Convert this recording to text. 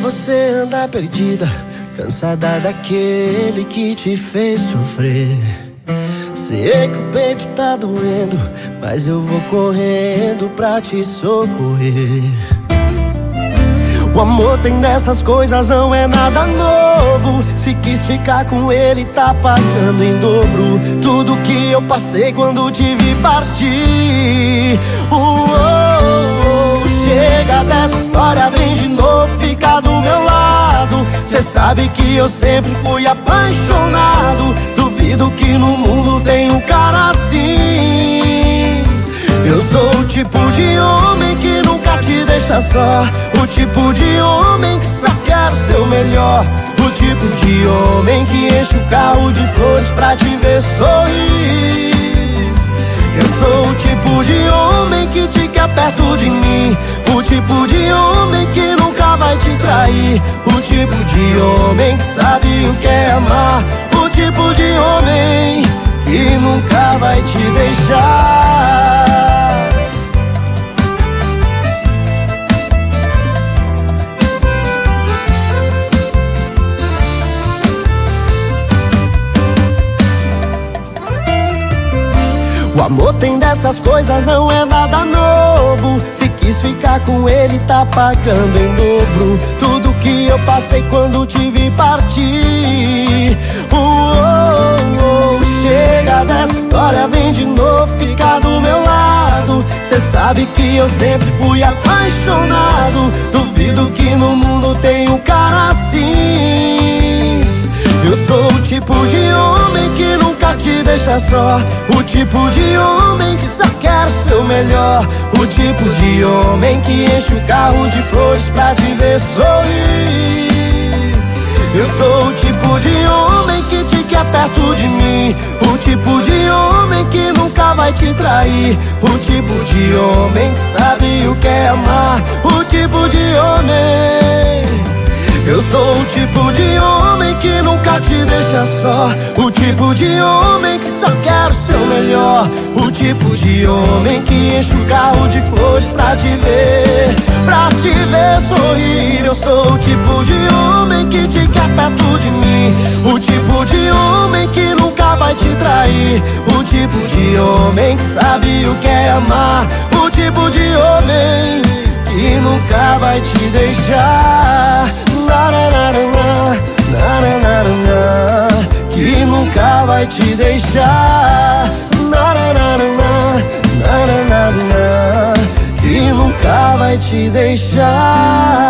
você anda perdida, cansada daquele que te fez sofrer. Sei que o peito tá doendo, mas eu vou correndo pra te socorrer. O amor tem dessas coisas, não é nada novo. Se quis ficar com ele, tá pagando em dobro. Tudo que eu passei quando te vi partir. Uou, lado. Cê sabe que eu sempre fui apaixonado. Duvido que no mundo tem um cara assim. Eu sou o tipo de homem que nunca te deixa só. O tipo de homem que só quer seu melhor. O tipo de homem que enche o carro de flores pra te ver sorrir. Eu sou o tipo de homem que te quer perto de mim. O tipo de homem que nunca vai te trair. O tipo de homem que sabe o que é amar. O tipo de homem que nunca vai te deixar. O amor tem dessas coisas, não é nada novo. Se quis ficar com ele, tá pagando em dobro. Tudo passei quando te vi partir. Uou, chega dessa história, vem de novo, fica do meu lado. Cê sabe que eu sempre fui apaixonado. Duvido que no mundo tem um cara assim. Eu sou o tipo de homem que nunca te deixa só. O tipo de homem que só quer seu melhor. O tipo de homem que enche o carro de flores pra te ver sorrir. Eu sou o tipo de homem que te quer perto de mim. O tipo de homem que nunca vai te trair. O tipo de homem que sabe o que é amar. O tipo de homem. Eu sou o tipo de homem que nunca te deixa só. O tipo de homem que só quer seu melhor. O tipo de homem que enche o carro de flores pra te ver. Pra te ver sorrir. Eu sou o tipo de homem que te quer perto de mim. O tipo de homem que nunca vai te trair. O tipo de homem que sabe o que é amar. O tipo de homem que nunca vai te deixar. Que nunca vai te deixar. Que nunca vai te deixar.